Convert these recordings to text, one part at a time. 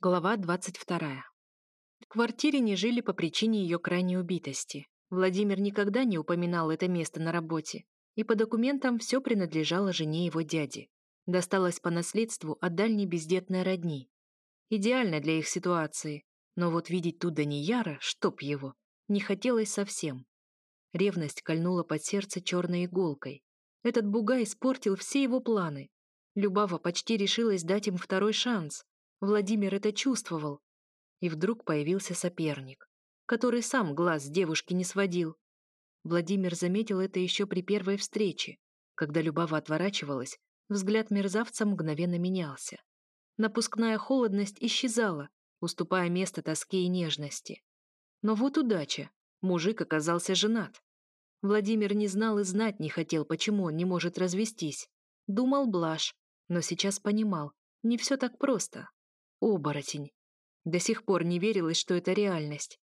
Глава 22. В квартире не жили по причине ее крайней убитости. Владимир никогда не упоминал это место на работе, и по документам все принадлежало жене его дяди. Досталось по наследству от дальней бездетной родни. Идеально для их ситуации, но вот видеть туда Данияра, чтоб его, не хотелось совсем. Ревность кольнула под сердце черной иголкой. Этот бугай испортил все его планы. Любава почти решилась дать им второй шанс, Владимир это чувствовал. И вдруг появился соперник, который сам глаз с девушки не сводил. Владимир заметил это еще при первой встрече. Когда Любава отворачивалась, взгляд мерзавца мгновенно менялся. Напускная холодность исчезала, уступая место тоске и нежности. Но вот удача. Мужик оказался женат. Владимир не знал и знать не хотел, почему он не может развестись. Думал блажь, но сейчас понимал, не все так просто. Оборотень. До сих пор не верилось, что это реальность.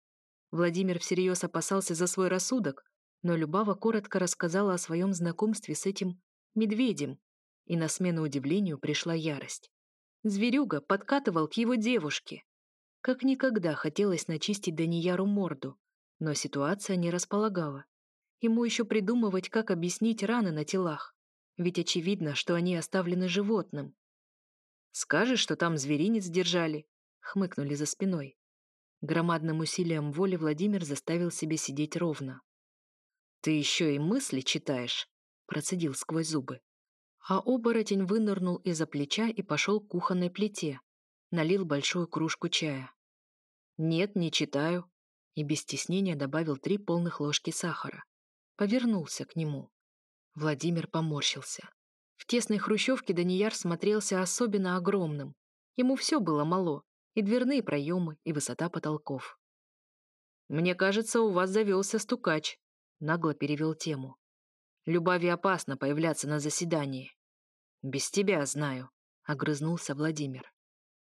Владимир всерьез опасался за свой рассудок, но Любава коротко рассказала о своем знакомстве с этим медведем, и на смену удивлению пришла ярость. Зверюга подкатывал к его девушке. Как никогда хотелось начистить Данияру морду, но ситуация не располагала. Ему еще придумывать, как объяснить раны на телах, ведь очевидно, что они оставлены животным. Скажешь, что там зверинец держали?» — хмыкнули за спиной. Громадным усилием воли Владимир заставил себе сидеть ровно. «Ты еще и мысли читаешь?» — процедил сквозь зубы. А оборотень вынырнул из-за плеча и пошел к кухонной плите. Налил большую кружку чая. «Нет, не читаю», и без стеснения добавил три полных ложки сахара. Повернулся к нему. Владимир поморщился. В тесной хрущевке Данияр смотрелся особенно огромным. Ему все было мало, и дверные проемы, и высота потолков. «Мне кажется, у вас завелся стукач», — нагло перевел тему. «Любави опасно появляться на заседании». «Без тебя знаю», — огрызнулся Владимир.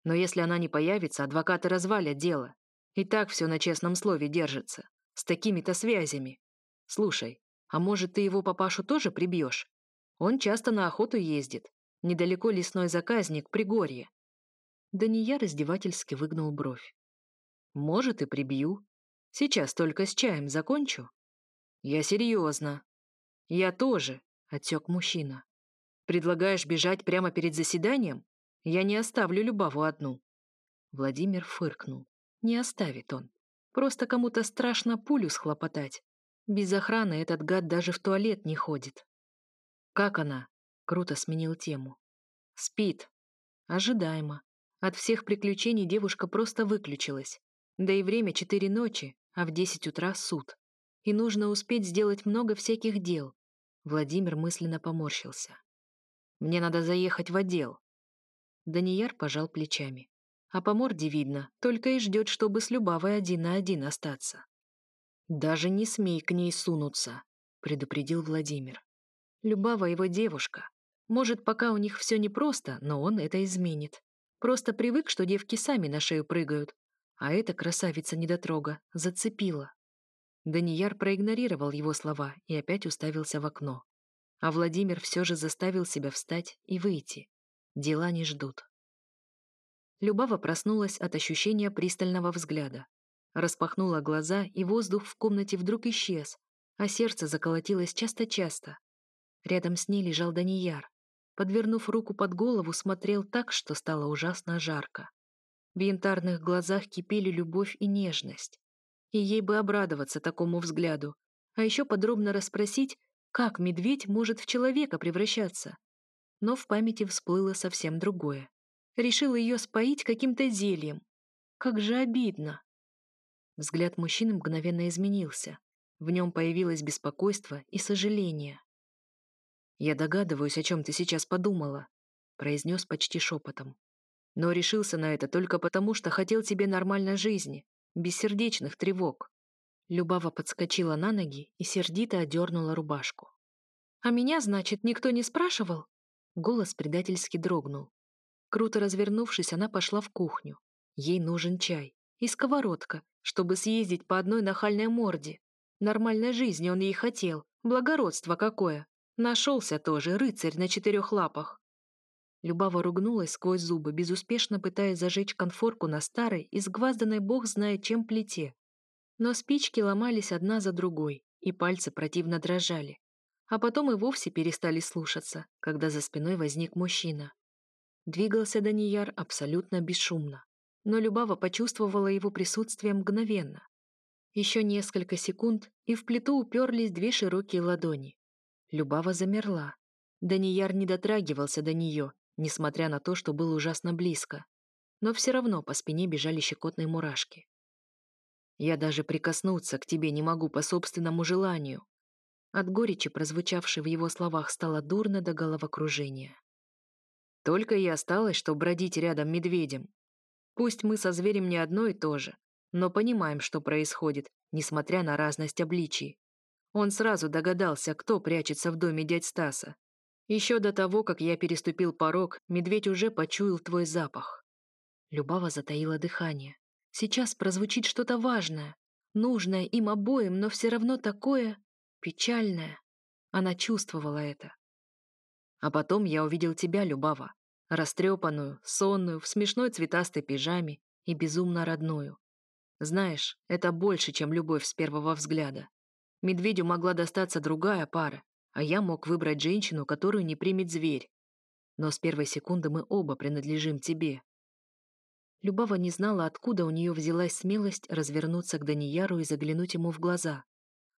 «Но если она не появится, адвокаты развалят дело. И так все на честном слове держится. С такими-то связями. Слушай, а может, ты его папашу тоже прибьешь? Он часто на охоту ездит. Недалеко лесной заказник, Пригорье. Дания раздевательски выгнул бровь. Может, и прибью. Сейчас только с чаем закончу. Я серьезно. Я тоже, отсек мужчина. Предлагаешь бежать прямо перед заседанием? Я не оставлю Любаву одну. Владимир фыркнул. Не оставит он. Просто кому-то страшно пулю схлопотать. Без охраны этот гад даже в туалет не ходит. «Как она?» — круто сменил тему. «Спит. Ожидаемо. От всех приключений девушка просто выключилась. Да и время четыре ночи, а в десять утра суд. И нужно успеть сделать много всяких дел». Владимир мысленно поморщился. «Мне надо заехать в отдел». Данияр пожал плечами. А по морде видно, только и ждет, чтобы с Любавой один на один остаться. «Даже не смей к ней сунуться», — предупредил Владимир. Любава его девушка. Может, пока у них все непросто, но он это изменит. Просто привык, что девки сами на шею прыгают. А эта красавица-недотрога зацепила. Данияр проигнорировал его слова и опять уставился в окно. А Владимир все же заставил себя встать и выйти. Дела не ждут. Любава проснулась от ощущения пристального взгляда. Распахнула глаза, и воздух в комнате вдруг исчез, а сердце заколотилось часто-часто. Рядом с ней лежал Данияр. Подвернув руку под голову, смотрел так, что стало ужасно жарко. В янтарных глазах кипели любовь и нежность. И ей бы обрадоваться такому взгляду, а еще подробно расспросить, как медведь может в человека превращаться. Но в памяти всплыло совсем другое. Решила ее споить каким-то зельем. Как же обидно. Взгляд мужчины мгновенно изменился. В нем появилось беспокойство и сожаление. «Я догадываюсь, о чем ты сейчас подумала», — произнес почти шепотом. «Но решился на это только потому, что хотел тебе нормальной жизни, без сердечных тревог». Любава подскочила на ноги и сердито одернула рубашку. «А меня, значит, никто не спрашивал?» Голос предательски дрогнул. Круто развернувшись, она пошла в кухню. Ей нужен чай и сковородка, чтобы съездить по одной нахальной морде. Нормальной жизни он ей хотел, благородство какое. Нашелся тоже рыцарь на четырех лапах. Любава ругнулась сквозь зубы, безуспешно пытаясь зажечь конфорку на старой, изгвазданной бог знает чем плите. Но спички ломались одна за другой, и пальцы противно дрожали. А потом и вовсе перестали слушаться, когда за спиной возник мужчина. Двигался Данияр абсолютно бесшумно, но Любава почувствовала его присутствие мгновенно. Еще несколько секунд, и в плиту уперлись две широкие ладони. Любава замерла. Данияр не дотрагивался до нее, несмотря на то, что был ужасно близко. Но все равно по спине бежали щекотные мурашки. «Я даже прикоснуться к тебе не могу по собственному желанию». От горечи, прозвучавшей в его словах, стало дурно до головокружения. «Только и осталось, что бродить рядом медведем. Пусть мы со зверем не одно и то же, но понимаем, что происходит, несмотря на разность обличий. Он сразу догадался, кто прячется в доме дядь Стаса. Еще до того, как я переступил порог, медведь уже почуял твой запах. Любава затаила дыхание. Сейчас прозвучит что-то важное, нужное им обоим, но все равно такое печальное. Она чувствовала это. А потом я увидел тебя, Любава, растрепанную, сонную, в смешной цветастой пижаме и безумно родную. Знаешь, это больше, чем любовь с первого взгляда. Медведю могла достаться другая пара, а я мог выбрать женщину, которую не примет зверь. Но с первой секунды мы оба принадлежим тебе. Любава не знала, откуда у нее взялась смелость развернуться к Данияру и заглянуть ему в глаза.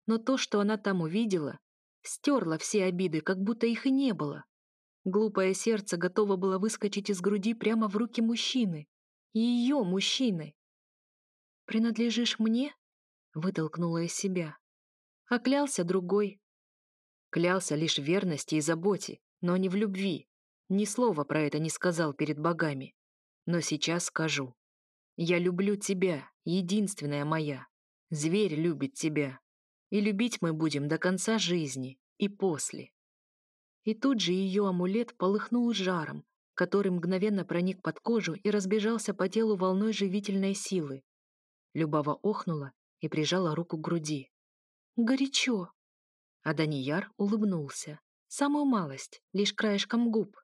Но то, что она там увидела, стерло все обиды, как будто их и не было. Глупое сердце готово было выскочить из груди прямо в руки мужчины. Ее мужчины. «Принадлежишь мне?» — вытолкнула из себя. А клялся другой. Клялся лишь в верности и заботе, но не в любви. Ни слова про это не сказал перед богами. Но сейчас скажу. Я люблю тебя, единственная моя. Зверь любит тебя. И любить мы будем до конца жизни и после. И тут же ее амулет полыхнул жаром, который мгновенно проник под кожу и разбежался по телу волной живительной силы. Любава охнула и прижала руку к груди. «Горячо!» А Данияр улыбнулся. Самую малость, лишь краешком губ.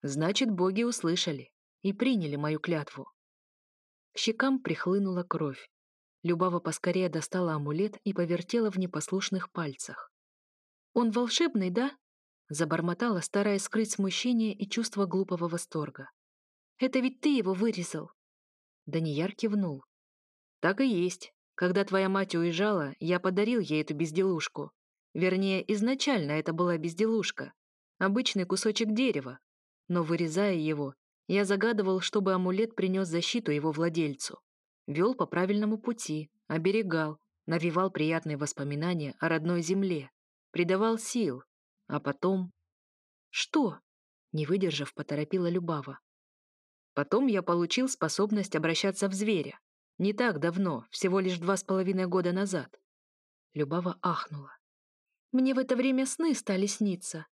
«Значит, боги услышали и приняли мою клятву». К щекам прихлынула кровь. Любава поскорее достала амулет и повертела в непослушных пальцах. «Он волшебный, да?» Забормотала, стараясь скрыть смущение и чувство глупого восторга. «Это ведь ты его вырезал!» Данияр кивнул. «Так и есть. Когда твоя мать уезжала, я подарил ей эту безделушку. Вернее, изначально это была безделушка. Обычный кусочек дерева. Но вырезая его, я загадывал, чтобы амулет принес защиту его владельцу. Вел по правильному пути, оберегал, навевал приятные воспоминания о родной земле, придавал сил. А потом... Что? Не выдержав, поторопила Любава. Потом я получил способность обращаться в зверя. Не так давно, всего лишь два с половиной года назад. Любава ахнула. Мне в это время сны стали сниться.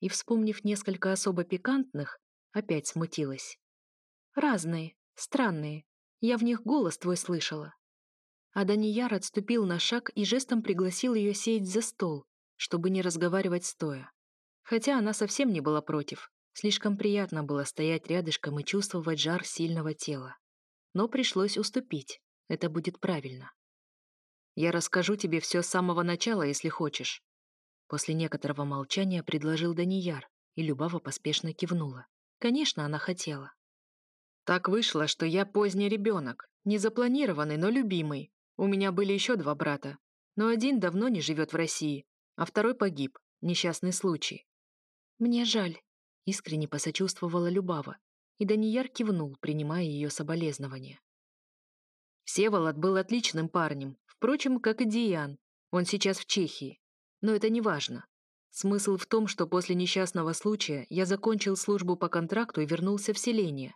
И, вспомнив несколько особо пикантных, опять смутилась. Разные, странные. Я в них голос твой слышала. А Данияр отступил на шаг и жестом пригласил ее сесть за стол, чтобы не разговаривать стоя. Хотя она совсем не была против. Слишком приятно было стоять рядышком и чувствовать жар сильного тела но пришлось уступить. Это будет правильно. Я расскажу тебе все с самого начала, если хочешь. После некоторого молчания предложил Данияр, и Любава поспешно кивнула. Конечно, она хотела. Так вышло, что я поздний ребенок, не запланированный, но любимый. У меня были еще два брата, но один давно не живет в России, а второй погиб, несчастный случай. Мне жаль, искренне посочувствовала Любава и Данияр кивнул, принимая ее соболезнования. Всеволод был отличным парнем, впрочем, как и Диан. Он сейчас в Чехии. Но это не важно. Смысл в том, что после несчастного случая я закончил службу по контракту и вернулся в селение.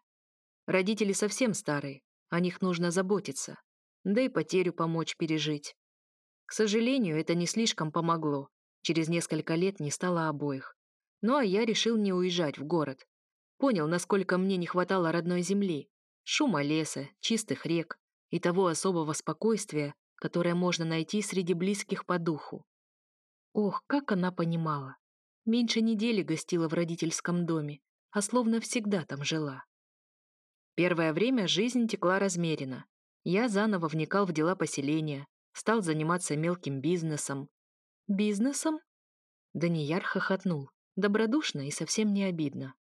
Родители совсем старые, о них нужно заботиться, да и потерю помочь пережить. К сожалению, это не слишком помогло. Через несколько лет не стало обоих. Ну а я решил не уезжать в город. Понял, насколько мне не хватало родной земли, шума леса, чистых рек и того особого спокойствия, которое можно найти среди близких по духу. Ох, как она понимала. Меньше недели гостила в родительском доме, а словно всегда там жила. Первое время жизнь текла размеренно. Я заново вникал в дела поселения, стал заниматься мелким бизнесом. Бизнесом? Данияр хохотнул, добродушно и совсем не обидно.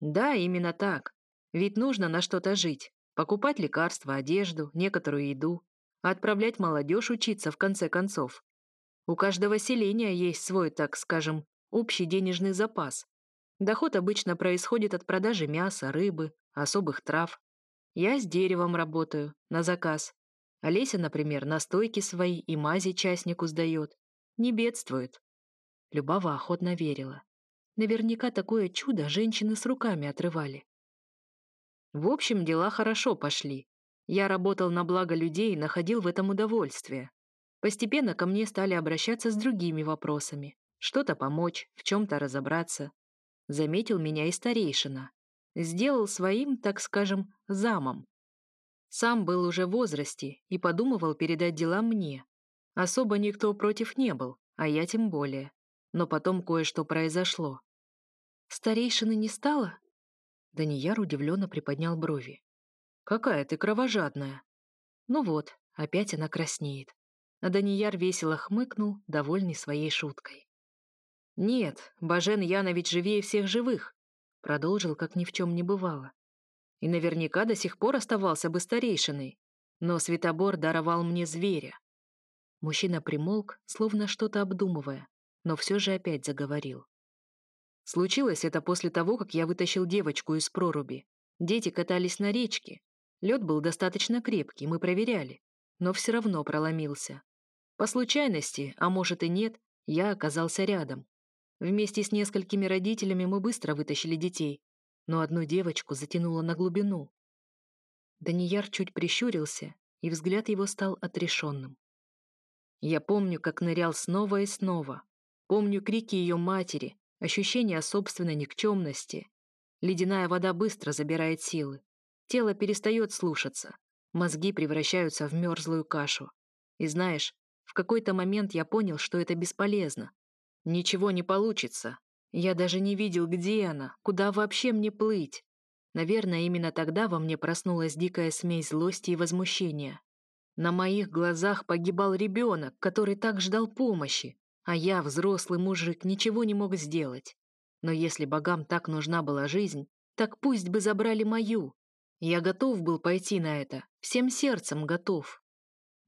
Да, именно так. Ведь нужно на что-то жить, покупать лекарства, одежду, некоторую еду, отправлять молодежь учиться в конце концов. У каждого селения есть свой, так скажем, общий денежный запас. Доход обычно происходит от продажи мяса, рыбы, особых трав. Я с деревом работаю, на заказ. Олеся, например, настойки свои и мази частнику сдает. Не бедствует. Любава охотно верила. Наверняка такое чудо женщины с руками отрывали. В общем, дела хорошо пошли. Я работал на благо людей и находил в этом удовольствие. Постепенно ко мне стали обращаться с другими вопросами. Что-то помочь, в чем-то разобраться. Заметил меня и старейшина. Сделал своим, так скажем, замом. Сам был уже в возрасте и подумывал передать дела мне. Особо никто против не был, а я тем более. Но потом кое-что произошло. «Старейшины не стало?» Данияр удивленно приподнял брови. «Какая ты кровожадная!» Ну вот, опять она краснеет. А Данияр весело хмыкнул, довольный своей шуткой. «Нет, Бажен Янович живее всех живых», продолжил, как ни в чем не бывало. И наверняка до сих пор оставался бы старейшиной, но Светобор даровал мне зверя. Мужчина примолк, словно что-то обдумывая, но все же опять заговорил. Случилось это после того, как я вытащил девочку из проруби. Дети катались на речке. Лед был достаточно крепкий, мы проверяли, но все равно проломился. По случайности, а может и нет, я оказался рядом. Вместе с несколькими родителями мы быстро вытащили детей, но одну девочку затянуло на глубину. Данияр чуть прищурился, и взгляд его стал отрешенным. Я помню, как нырял снова и снова. Помню крики ее матери, ощущение собственной никчемности. Ледяная вода быстро забирает силы. Тело перестает слушаться. Мозги превращаются в мерзлую кашу. И знаешь, в какой-то момент я понял, что это бесполезно. Ничего не получится. Я даже не видел, где она, куда вообще мне плыть. Наверное, именно тогда во мне проснулась дикая смесь злости и возмущения. На моих глазах погибал ребенок, который так ждал помощи, а я, взрослый мужик, ничего не мог сделать. Но если богам так нужна была жизнь, так пусть бы забрали мою. Я готов был пойти на это, всем сердцем готов.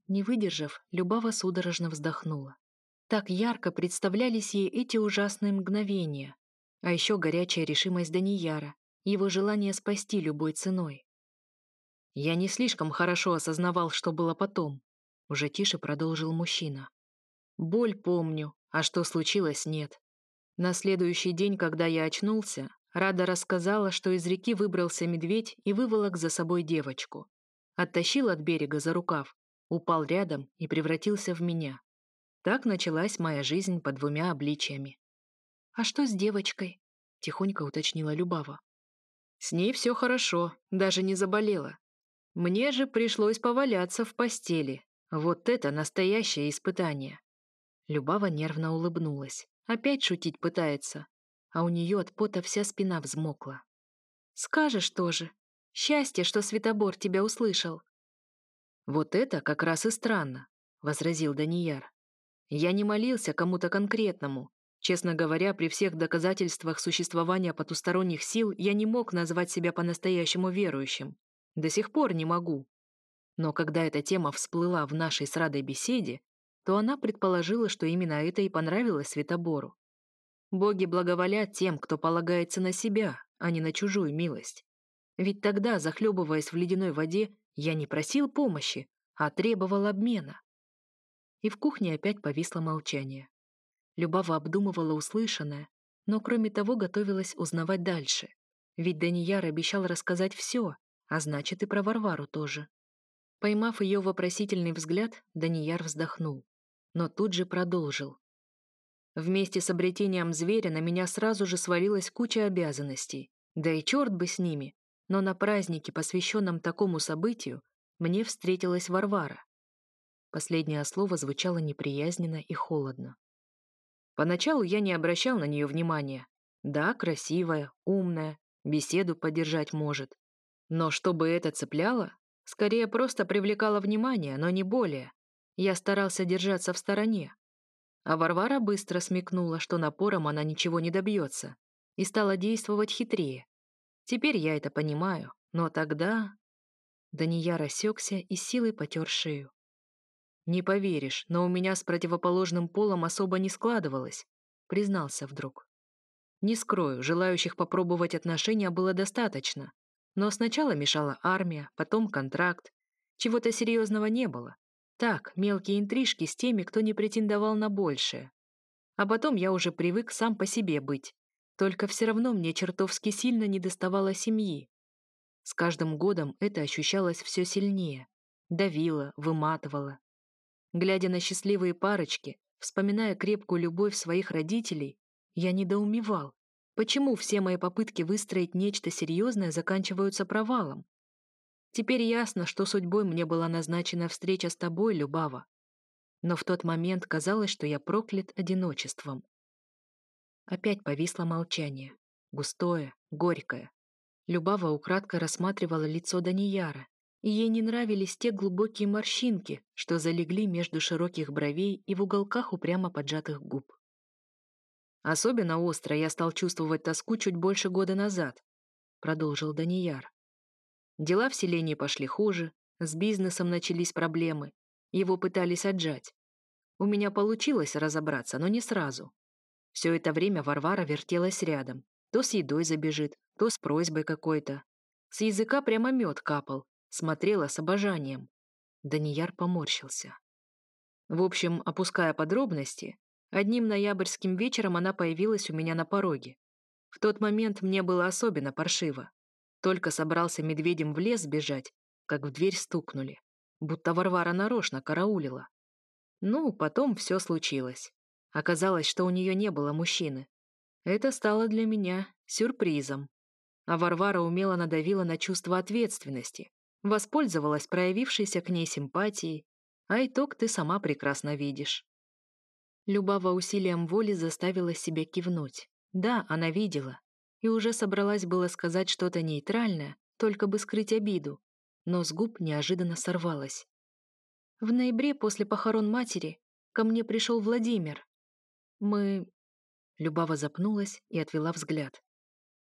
Не выдержав, Любава судорожно вздохнула. Так ярко представлялись ей эти ужасные мгновения. А еще горячая решимость Данияра, его желание спасти любой ценой. Я не слишком хорошо осознавал, что было потом. Уже тише продолжил мужчина. Боль помню, а что случилось, нет. На следующий день, когда я очнулся, Рада рассказала, что из реки выбрался медведь и выволок за собой девочку. Оттащил от берега за рукав, упал рядом и превратился в меня. Так началась моя жизнь под двумя обличиями. «А что с девочкой?» — тихонько уточнила Любава. «С ней все хорошо, даже не заболела. Мне же пришлось поваляться в постели. Вот это настоящее испытание». Любава нервно улыбнулась. Опять шутить пытается, а у нее от пота вся спина взмокла. «Скажешь тоже. Счастье, что Светобор тебя услышал. «Вот это как раз и странно», — возразил Данияр. «Я не молился кому-то конкретному. Честно говоря, при всех доказательствах существования потусторонних сил я не мог назвать себя по-настоящему верующим. До сих пор не могу. Но когда эта тема всплыла в нашей с Радой беседе, то она предположила, что именно это и понравилось Светобору. Боги благоволят тем, кто полагается на себя, а не на чужую милость. Ведь тогда, захлебываясь в ледяной воде, я не просил помощи, а требовал обмена. И в кухне опять повисло молчание. Любава обдумывала услышанное, но кроме того готовилась узнавать дальше. Ведь Данияр обещал рассказать все, а значит и про Варвару тоже. Поймав ее вопросительный взгляд, Данияр вздохнул, но тут же продолжил. Вместе с обретением зверя на меня сразу же свалилась куча обязанностей. Да и черт бы с ними, но на празднике, посвященном такому событию, мне встретилась Варвара. Последнее слово звучало неприязненно и холодно. Поначалу я не обращал на нее внимания, Да, красивая, умная, беседу поддержать может. Но чтобы это цепляло, скорее просто привлекало внимание, но не более. Я старался держаться в стороне. А Варвара быстро смекнула, что напором она ничего не добьется, и стала действовать хитрее. Теперь я это понимаю, но тогда... Дания рассекся и силой потер шею. «Не поверишь, но у меня с противоположным полом особо не складывалось», признался вдруг. Не скрою, желающих попробовать отношения было достаточно. Но сначала мешала армия, потом контракт. Чего-то серьезного не было. Так, мелкие интрижки с теми, кто не претендовал на большее. А потом я уже привык сам по себе быть. Только все равно мне чертовски сильно недоставало семьи. С каждым годом это ощущалось все сильнее. Давило, выматывало. Глядя на счастливые парочки, вспоминая крепкую любовь своих родителей, я недоумевал, почему все мои попытки выстроить нечто серьезное заканчиваются провалом. Теперь ясно, что судьбой мне была назначена встреча с тобой, Любава. Но в тот момент казалось, что я проклят одиночеством. Опять повисло молчание. Густое, горькое. Любава украдко рассматривала лицо Данияра, и ей не нравились те глубокие морщинки, что залегли между широких бровей и в уголках упрямо поджатых губ. Особенно остро я стал чувствовать тоску чуть больше года назад, продолжил Данияр. Дела в селении пошли хуже, с бизнесом начались проблемы, его пытались отжать. У меня получилось разобраться, но не сразу. Все это время Варвара вертелась рядом. То с едой забежит, то с просьбой какой-то. С языка прямо мед капал, смотрела с обожанием. Данияр поморщился. В общем, опуская подробности, Одним ноябрьским вечером она появилась у меня на пороге. В тот момент мне было особенно паршиво. Только собрался медведем в лес бежать, как в дверь стукнули. Будто Варвара нарочно караулила. Ну, потом все случилось. Оказалось, что у нее не было мужчины. Это стало для меня сюрпризом. А Варвара умело надавила на чувство ответственности, воспользовалась проявившейся к ней симпатией, а итог ты сама прекрасно видишь. Любава усилием воли заставила себя кивнуть. Да, она видела. И уже собралась было сказать что-то нейтральное, только бы скрыть обиду. Но с губ неожиданно сорвалась. В ноябре после похорон матери ко мне пришел Владимир. Мы... Любава запнулась и отвела взгляд.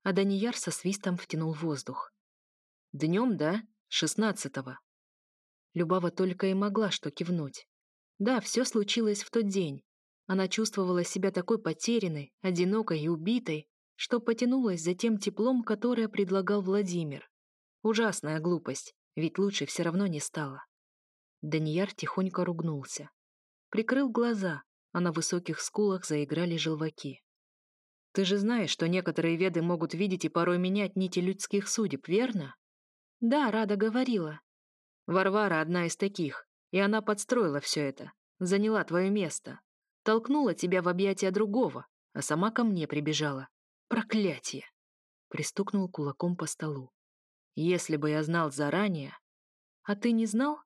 А Данияр со свистом втянул воздух. Днем, да? Шестнадцатого. Любава только и могла что кивнуть. Да, все случилось в тот день, она чувствовала себя такой потерянной, одинокой и убитой, что потянулась за тем теплом, которое предлагал Владимир. Ужасная глупость, ведь лучше все равно не стало. Данияр тихонько ругнулся. Прикрыл глаза, а на высоких скулах заиграли желваки. «Ты же знаешь, что некоторые веды могут видеть и порой менять нити людских судеб, верно?» «Да, Рада говорила». «Варвара одна из таких, и она подстроила все это, заняла твое место толкнула тебя в объятия другого, а сама ко мне прибежала. Проклятие!» Пристукнул кулаком по столу. «Если бы я знал заранее...» «А ты не знал?»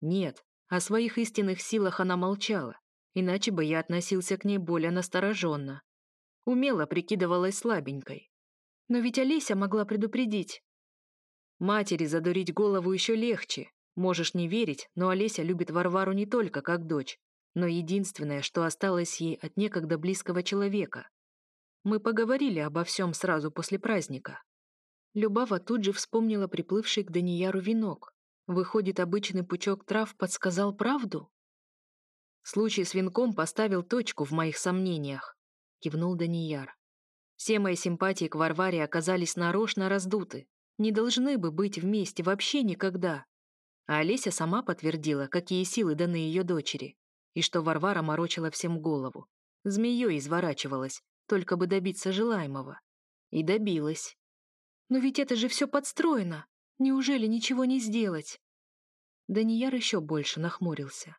«Нет, о своих истинных силах она молчала, иначе бы я относился к ней более настороженно. Умело прикидывалась слабенькой. Но ведь Олеся могла предупредить. Матери задурить голову еще легче. Можешь не верить, но Олеся любит Варвару не только как дочь, но единственное, что осталось ей от некогда близкого человека. Мы поговорили обо всем сразу после праздника. Любава тут же вспомнила приплывший к Данияру венок. Выходит, обычный пучок трав подсказал правду? Случай с венком поставил точку в моих сомнениях, кивнул Данияр. Все мои симпатии к Варваре оказались нарочно раздуты. Не должны бы быть вместе вообще никогда. А Олеся сама подтвердила, какие силы даны ее дочери и что Варвара морочила всем голову. Змеей изворачивалась, только бы добиться желаемого. И добилась. «Но ведь это же все подстроено! Неужели ничего не сделать?» Данияр еще больше нахмурился.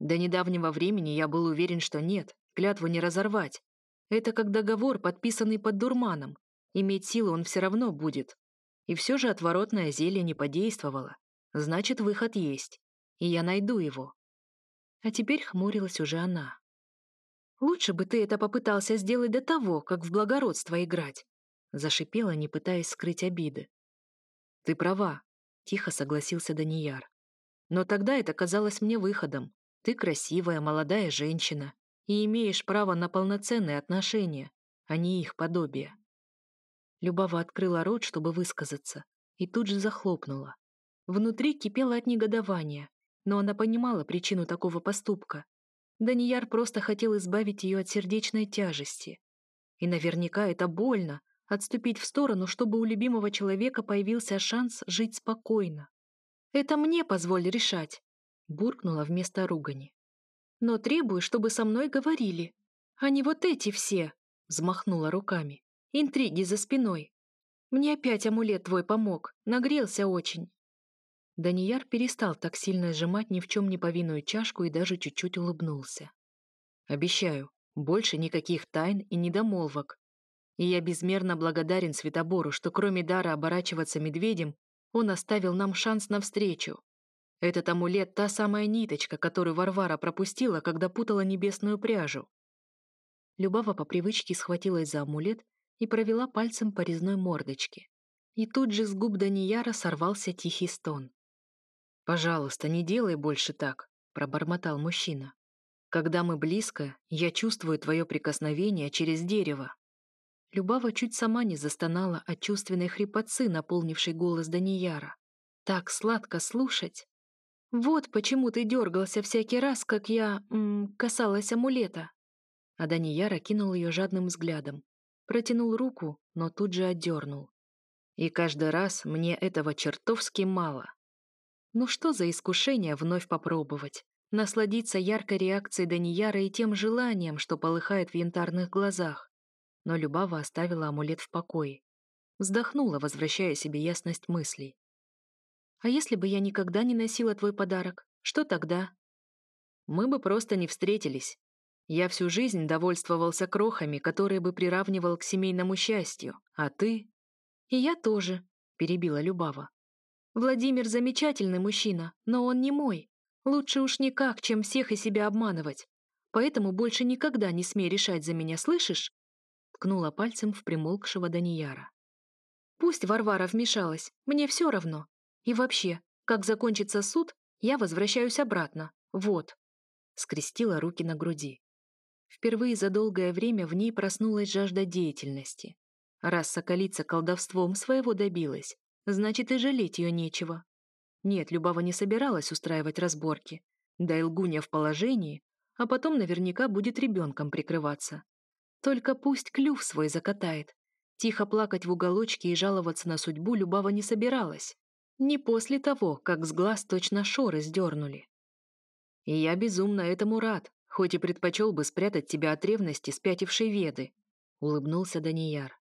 До недавнего времени я был уверен, что нет, клятву не разорвать. Это как договор, подписанный под дурманом. Иметь силу он все равно будет. И все же отворотное зелье не подействовало. Значит, выход есть. И я найду его. А теперь хмурилась уже она. Лучше бы ты это попытался сделать до того, как в благородство играть. Зашипела, не пытаясь скрыть обиды. Ты права, тихо согласился Данияр. Но тогда это казалось мне выходом. Ты красивая, молодая женщина и имеешь право на полноценные отношения, а не их подобие. Любава открыла рот, чтобы высказаться, и тут же захлопнула. Внутри кипело от негодования, но она понимала причину такого поступка. Данияр просто хотел избавить ее от сердечной тяжести. И наверняка это больно — отступить в сторону, чтобы у любимого человека появился шанс жить спокойно. «Это мне позволь решать», — буркнула вместо ругани. «Но требую, чтобы со мной говорили, а не вот эти все», — взмахнула руками. «Интриги за спиной. Мне опять амулет твой помог, нагрелся очень. Данияр перестал так сильно сжимать ни в чем не повинную чашку и даже чуть-чуть улыбнулся. «Обещаю, больше никаких тайн и недомолвок. И я безмерно благодарен Светобору, что кроме дара оборачиваться медведем, он оставил нам шанс на встречу. Этот амулет — та самая ниточка, которую Варвара пропустила, когда путала небесную пряжу». Любава по привычке схватилась за амулет и провела пальцем по резной мордочке. И тут же с губ Данияра сорвался тихий стон. «Пожалуйста, не делай больше так», — пробормотал мужчина. «Когда мы близко, я чувствую твое прикосновение через дерево». Любава чуть сама не застонала от чувственной хрипотцы, наполнившей голос Данияра. «Так сладко слушать!» «Вот почему ты дергался всякий раз, как я... М, касалась амулета!» А Данияр окинул ее жадным взглядом. Протянул руку, но тут же отдернул. «И каждый раз мне этого чертовски мало!» Ну что за искушение вновь попробовать? Насладиться яркой реакцией Данияра и тем желанием, что полыхает в янтарных глазах. Но Любава оставила амулет в покое. Вздохнула, возвращая себе ясность мыслей. «А если бы я никогда не носила твой подарок, что тогда?» «Мы бы просто не встретились. Я всю жизнь довольствовался крохами, которые бы приравнивал к семейному счастью, а ты...» «И я тоже», — перебила Любава. Владимир замечательный мужчина, но он не мой. Лучше уж никак, чем всех и себя обманывать. Поэтому больше никогда не смей решать за меня, слышишь?» Ткнула пальцем в примолкшего Данияра. «Пусть Варвара вмешалась, мне все равно. И вообще, как закончится суд, я возвращаюсь обратно. Вот». Скрестила руки на груди. Впервые за долгое время в ней проснулась жажда деятельности. Раз соколица колдовством своего добилась, значит и жалеть ее нечего. Нет, Любава не собиралась устраивать разборки. Да и лгуня в положении, а потом наверняка будет ребенком прикрываться. Только пусть клюв свой закатает. Тихо плакать в уголочке и жаловаться на судьбу Любава не собиралась. Не после того, как с глаз точно шоры сдернули. И я безумно этому рад, хоть и предпочел бы спрятать тебя от ревности спятившей веды, улыбнулся Данияр.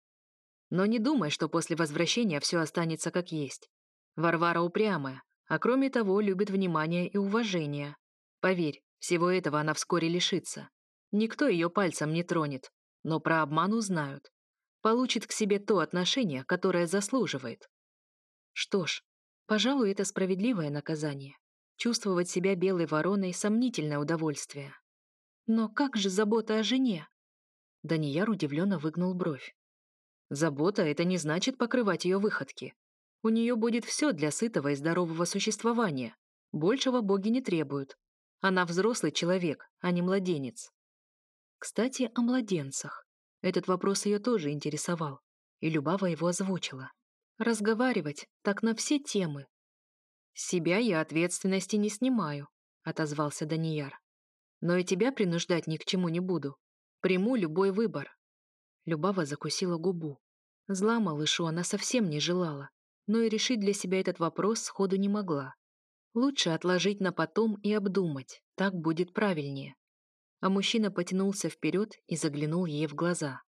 Но не думай, что после возвращения все останется как есть. Варвара упрямая, а кроме того любит внимание и уважение. Поверь, всего этого она вскоре лишится. Никто ее пальцем не тронет, но про обман узнают. Получит к себе то отношение, которое заслуживает. Что ж, пожалуй, это справедливое наказание. Чувствовать себя белой вороной — сомнительное удовольствие. Но как же забота о жене? Данияр удивленно выгнул бровь. Забота — это не значит покрывать ее выходки. У нее будет все для сытого и здорового существования. Большего боги не требуют. Она взрослый человек, а не младенец. Кстати, о младенцах. Этот вопрос ее тоже интересовал, и Любава его озвучила. Разговаривать так на все темы. «С себя я ответственности не снимаю», — отозвался Данияр. «Но и тебя принуждать ни к чему не буду. Приму любой выбор. Любава закусила губу. Зла малышу она совсем не желала, но и решить для себя этот вопрос сходу не могла. Лучше отложить на потом и обдумать, так будет правильнее. А мужчина потянулся вперед и заглянул ей в глаза.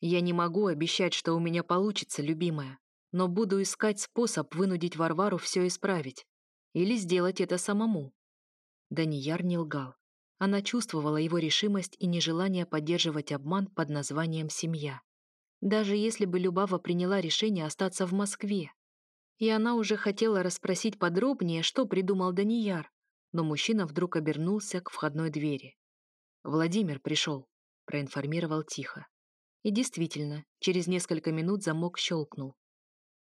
«Я не могу обещать, что у меня получится, любимая, но буду искать способ вынудить Варвару все исправить. Или сделать это самому». Данияр не лгал. Она чувствовала его решимость и нежелание поддерживать обман под названием «семья». Даже если бы Любава приняла решение остаться в Москве. И она уже хотела расспросить подробнее, что придумал Данияр, но мужчина вдруг обернулся к входной двери. Владимир пришел, проинформировал тихо. И действительно, через несколько минут замок щелкнул.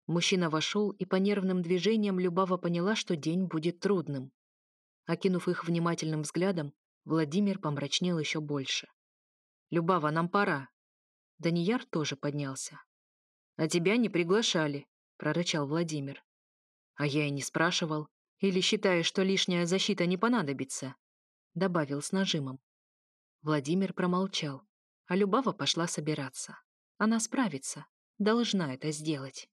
Мужчина вошел, и по нервным движениям Любава поняла, что день будет трудным. Окинув их внимательным взглядом, Владимир помрачнел еще больше. «Любава, нам пора». Данияр тоже поднялся. «А тебя не приглашали», — прорычал Владимир. «А я и не спрашивал. Или считаешь, что лишняя защита не понадобится?» Добавил с нажимом. Владимир промолчал, а Любава пошла собираться. Она справится, должна это сделать.